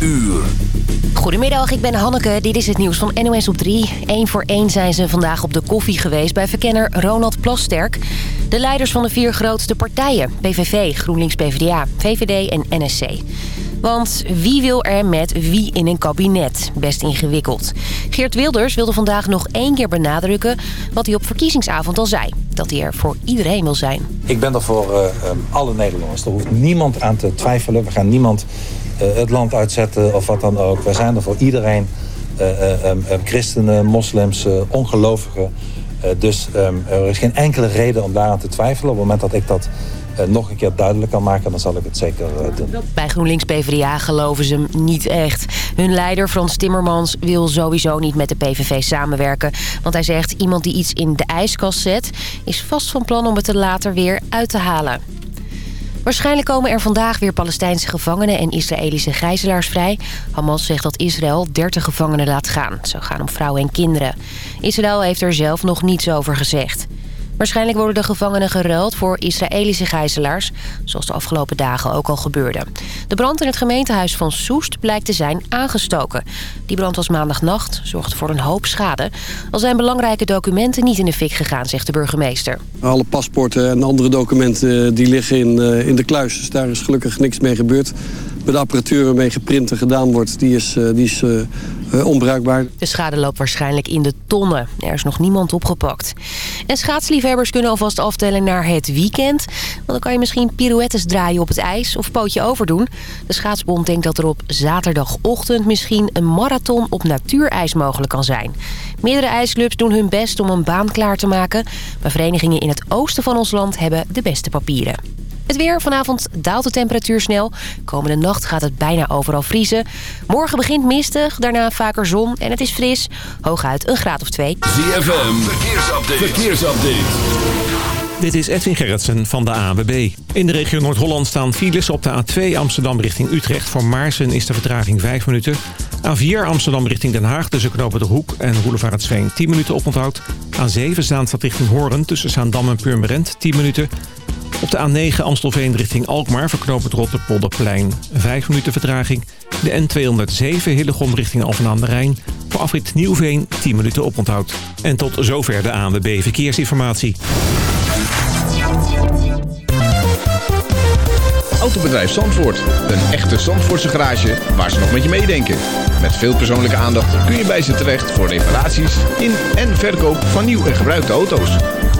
uur. Goedemiddag, ik ben Hanneke. Dit is het nieuws van NOS op 3. Eén voor één zijn ze vandaag op de koffie geweest bij verkenner Ronald Plasterk. De leiders van de vier grootste partijen. PVV, GroenLinks, PvdA, VVD en NSC. Want wie wil er met wie in een kabinet? Best ingewikkeld. Geert Wilders wilde vandaag nog één keer benadrukken... wat hij op verkiezingsavond al zei. Dat hij er voor iedereen wil zijn. Ik ben er voor uh, alle Nederlanders. Er hoeft niemand aan te twijfelen. We gaan niemand het land uitzetten of wat dan ook. Wij zijn er voor iedereen. Uh, um, christenen, moslims, ongelovigen. dus um, er is geen enkele reden om daaraan te twijfelen. Op het moment dat ik dat nog een keer duidelijk kan maken, dan zal ik het zeker doen. Bij GroenLinks PvdA geloven ze hem niet echt. Hun leider Frans Timmermans wil sowieso niet met de PVV samenwerken. Want hij zegt iemand die iets in de ijskast zet... is vast van plan om het er later weer uit te halen. Waarschijnlijk komen er vandaag weer Palestijnse gevangenen en Israëlische gijzelaars vrij. Hamas zegt dat Israël 30 gevangenen laat gaan. Zo gaan om vrouwen en kinderen. Israël heeft er zelf nog niets over gezegd. Waarschijnlijk worden de gevangenen geruild voor Israëlische gijzelaars... zoals de afgelopen dagen ook al gebeurde. De brand in het gemeentehuis van Soest blijkt te zijn aangestoken. Die brand was maandagnacht, zorgde voor een hoop schade. Al zijn belangrijke documenten niet in de fik gegaan, zegt de burgemeester. Alle paspoorten en andere documenten die liggen in, eh, in de kluis. Dus daar is gelukkig niks mee gebeurd. Met de apparatuur waarmee geprint en gedaan wordt, die is, eh, die is uh, onbruikbaar. De schade loopt waarschijnlijk in de tonnen. Er is nog niemand opgepakt. En schaatsliefhebbers kunnen alvast aftellen naar het weekend. Want dan kan je misschien pirouettes draaien op het ijs of pootje overdoen. De schaatsbond denkt dat er op zaterdagochtend misschien een marathon op natuurijs mogelijk kan zijn. Meerdere ijsclubs doen hun best om een baan klaar te maken. Maar verenigingen in het oosten van ons land hebben de beste papieren. Het weer. Vanavond daalt de temperatuur snel. Komende nacht gaat het bijna overal vriezen. Morgen begint mistig, daarna vaker zon en het is fris. Hooguit een graad of twee. ZFM. Verkeersupdate. Verkeersupdate. Dit is Edwin Gerritsen van de ANWB. In de regio Noord-Holland staan files op de A2 Amsterdam richting Utrecht. Voor Maarsen is de vertraging 5 minuten. A4 Amsterdam richting Den Haag tussen Knopen de Hoek en Roelevaretsveen 10 minuten oponthoud. A7 Zaanstad richting Hoorn tussen Zaandam en Purmerend 10 minuten. Op de A9 Amstelveen richting Alkmaar verknoopt het Rotterpolderplein. 5 minuten vertraging. De N207 Hillegom richting Alphen aan de Rijn. Voor afrit Nieuwveen 10 minuten oponthoud. En tot zover de ANWB Verkeersinformatie. Autobedrijf Zandvoort. Een echte Zandvoortse garage waar ze nog met je meedenken. Met veel persoonlijke aandacht kun je bij ze terecht voor reparaties in en verkoop van nieuw en gebruikte auto's.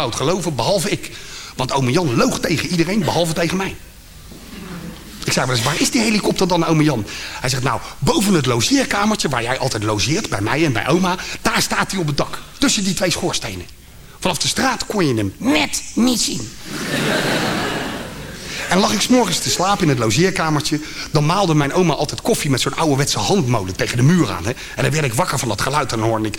Wou geloven, behalve ik. Want ome Jan loog tegen iedereen, behalve tegen mij. Ik zei wel eens, waar is die helikopter dan, ome Jan? Hij zegt, nou, boven het logeerkamertje waar jij altijd logeert, bij mij en bij oma, daar staat hij op het dak. Tussen die twee schoorstenen. Vanaf de straat kon je hem net niet zien. En lag ik s'morgens te slapen in het logeerkamertje... dan maalde mijn oma altijd koffie met zo'n ouderwetse handmolen tegen de muur aan. Hè? En dan werd ik wakker van dat geluid en dan hoorde ik...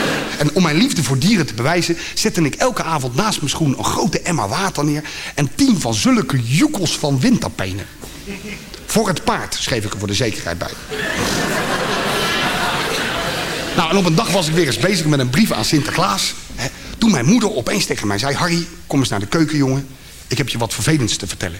En om mijn liefde voor dieren te bewijzen... zette ik elke avond naast mijn schoen een grote emmer water neer... en tien van zulke joekels van windtapenen. Voor het paard, schreef ik er voor de zekerheid bij. Nou, en op een dag was ik weer eens bezig met een brief aan Sinterklaas. Hè, toen mijn moeder opeens tegen mij zei... Harry, kom eens naar de keuken, jongen. Ik heb je wat vervelends te vertellen.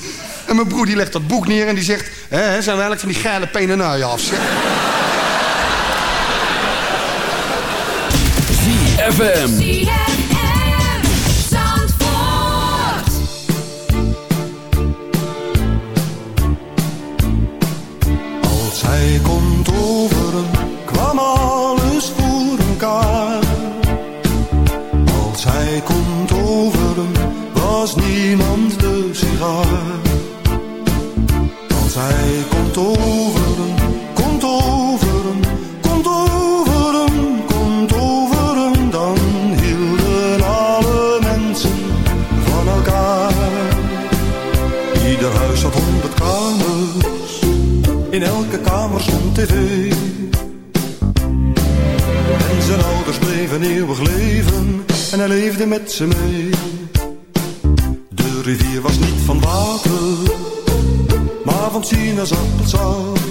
En mijn broer die legt dat boek neer en die zegt... Hè, zijn we eigenlijk van die geile penenuien af, zeg. ZFM. Met ze mee. De rivier was niet van water maar van sinaasappelsap.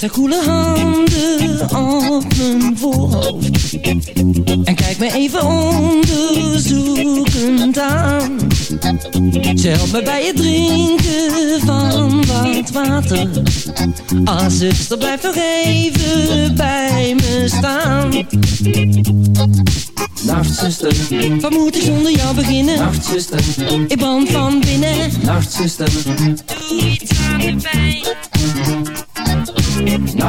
Haar koele handen op mijn voorhoofd En kijkt me even onderzoekend aan. Ze helpt me bij het drinken van wat water. Ah, zuster, blijf nog even bij me staan. Nacht, zuster, wat moet ik zonder jou beginnen? Nacht, zuster, ik brand van binnen. Nacht, zuster, doe iets aan de pijn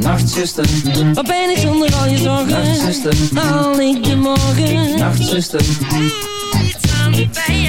Nachtzuster, wat ben ik zonder al je zorgen? Nachtzuster, haal ik de morgen? Nachtzuster, iets aan de pijn.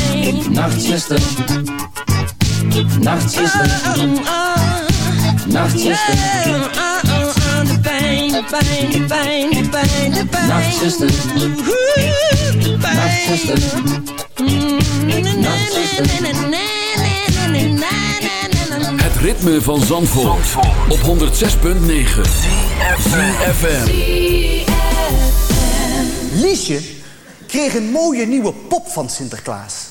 Nachtzuster, Nachtzuster, Nachtzuster, de pijn, de pijn, de pijn, de pijn, de pijn. Nachtzuster, Nachtzuster, Het ritme van Zandvoort, op 106.9 CFFM Liesje kreeg een mooie nieuwe pop van Sinterklaas.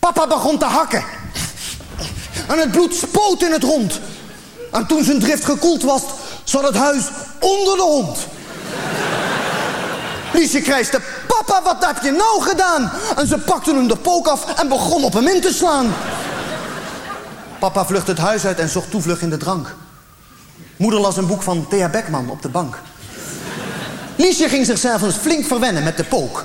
Papa begon te hakken. En het bloed spoot in het rond. En toen zijn drift gekoeld was, zat het huis onder de hond. Liesje krijste, papa, wat heb je nou gedaan? En ze pakte hem de pook af en begon op hem in te slaan. Papa vluchtte het huis uit en zocht toevlucht in de drank. Moeder las een boek van Thea Beckman op de bank. Liesje ging zichzelf eens flink verwennen met de pook.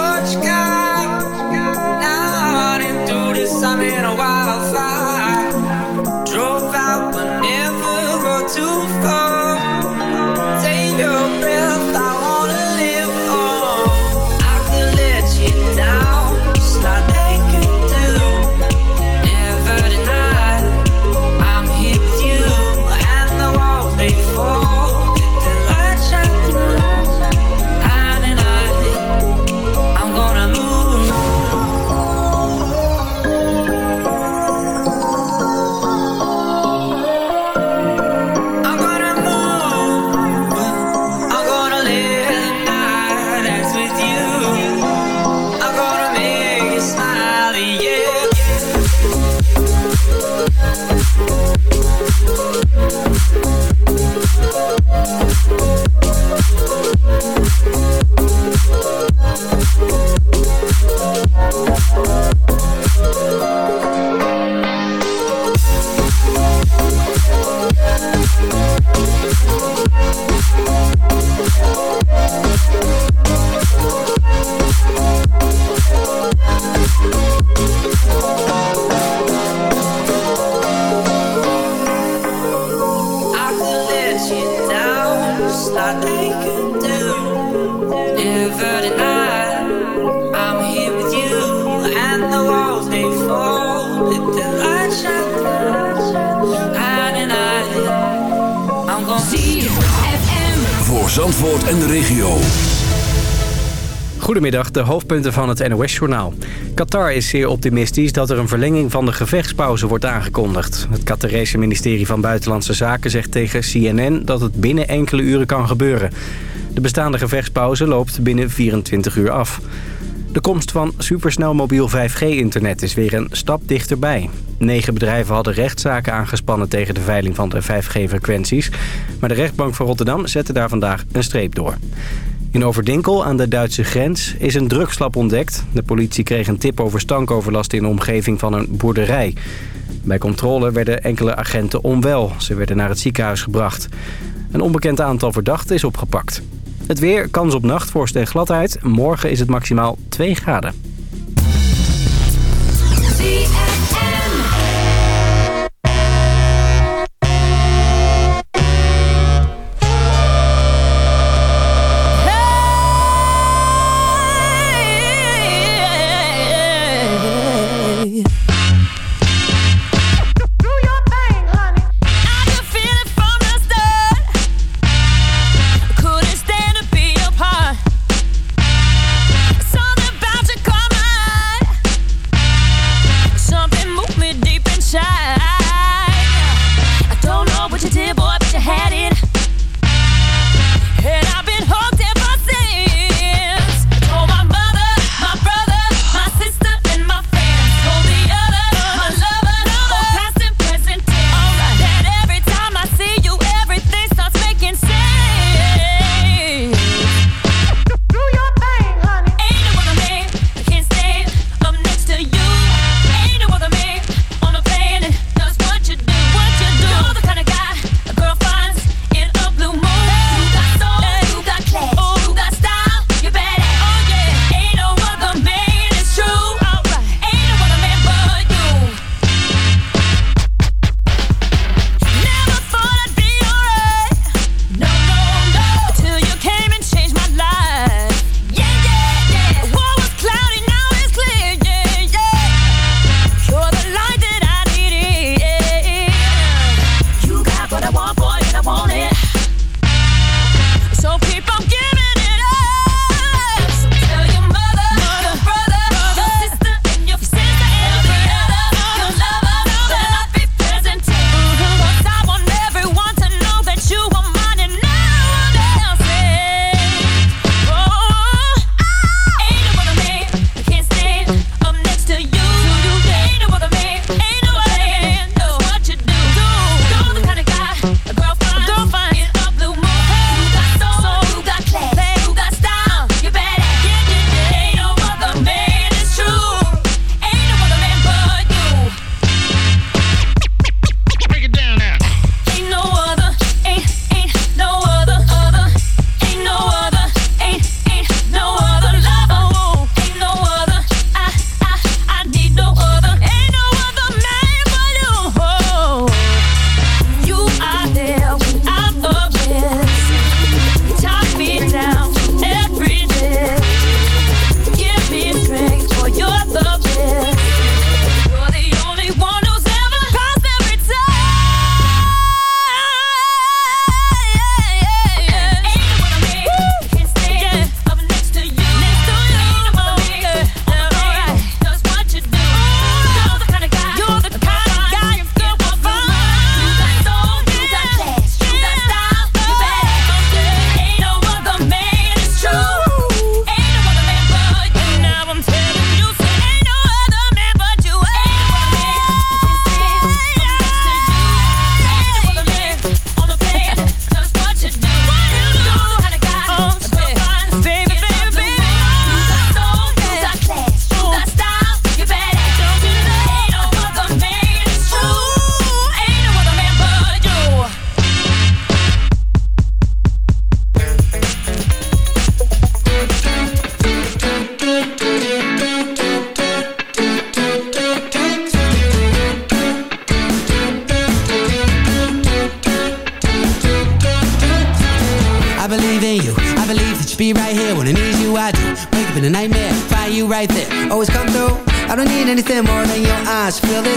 what. Zandvoort en de regio. Goedemiddag, de hoofdpunten van het NOS-journaal. Qatar is zeer optimistisch dat er een verlenging van de gevechtspauze wordt aangekondigd. Het Qatarese ministerie van Buitenlandse Zaken zegt tegen CNN dat het binnen enkele uren kan gebeuren. De bestaande gevechtspauze loopt binnen 24 uur af. De komst van supersnel mobiel 5G-internet is weer een stap dichterbij. Negen bedrijven hadden rechtszaken aangespannen tegen de veiling van de 5G-frequenties. Maar de rechtbank van Rotterdam zette daar vandaag een streep door. In Overdinkel aan de Duitse grens is een drugslab ontdekt. De politie kreeg een tip over stankoverlast in de omgeving van een boerderij. Bij controle werden enkele agenten onwel. Ze werden naar het ziekenhuis gebracht. Een onbekend aantal verdachten is opgepakt. Het weer, kans op nachtvorst en gladheid. Morgen is het maximaal 2 graden.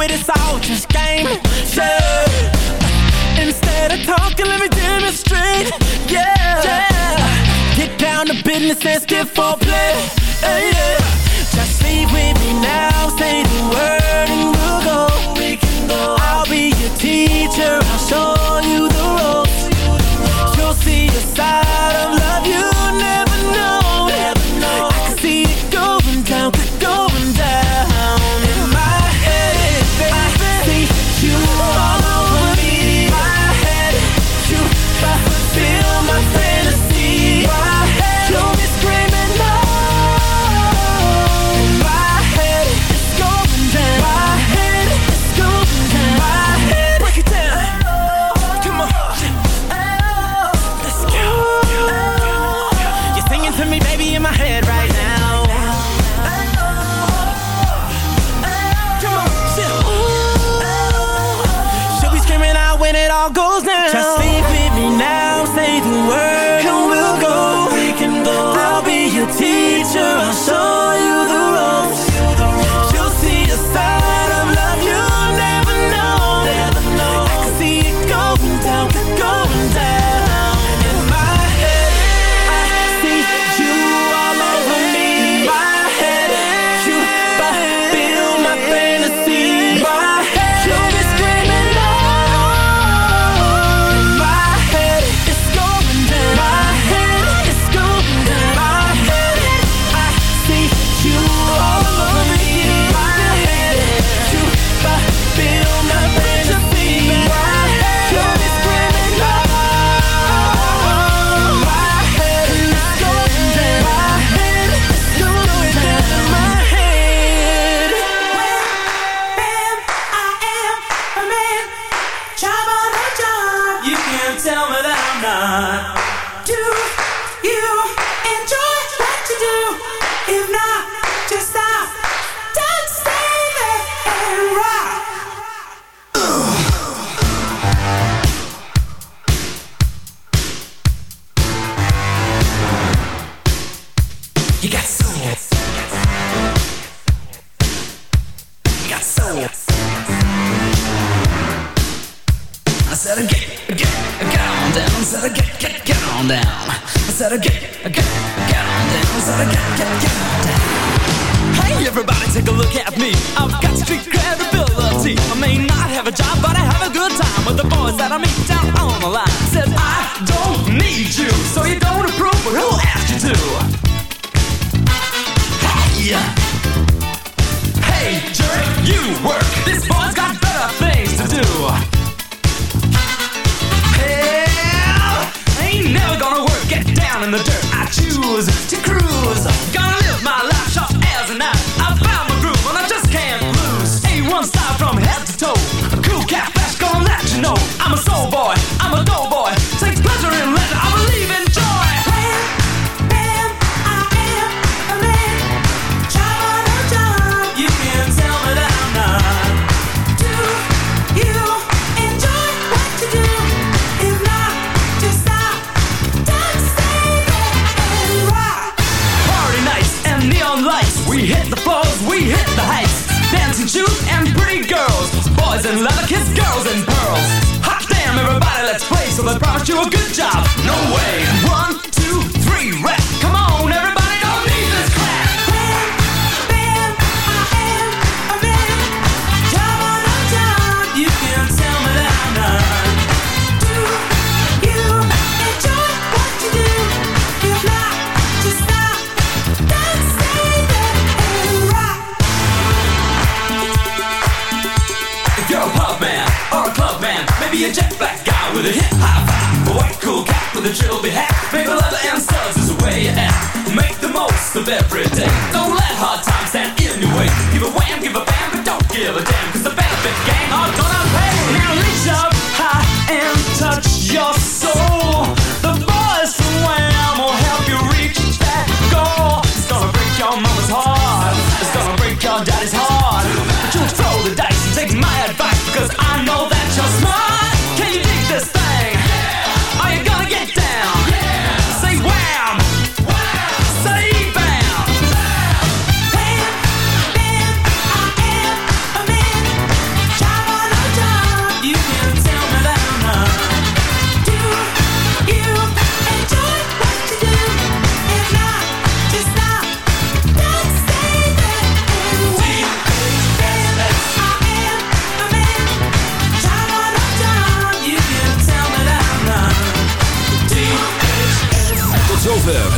with it's all just game. yeah. instead of talking, let me demonstrate. Yeah. yeah. Get down to business and skip for play. yeah. pretty girls, boys in leather kiss girls in pearls. Hot damn, everybody, let's play. So they promised you a good job. No way. One a jet black guy with a hip hop vibe. A white cool cat with a trilby hat. Maple leather and studs is the way you act. Make the most of every day. Don't let hard times stand in your way. Give a wham, give a bam, but don't give a damn. Cause the benefit gang are gonna pay. Now reach up high and touch your soul. The boys from Wham will help you reach that goal. It's gonna break your mama's heart. It's gonna break your daddy's heart. But you throw the dice and take my advice because I know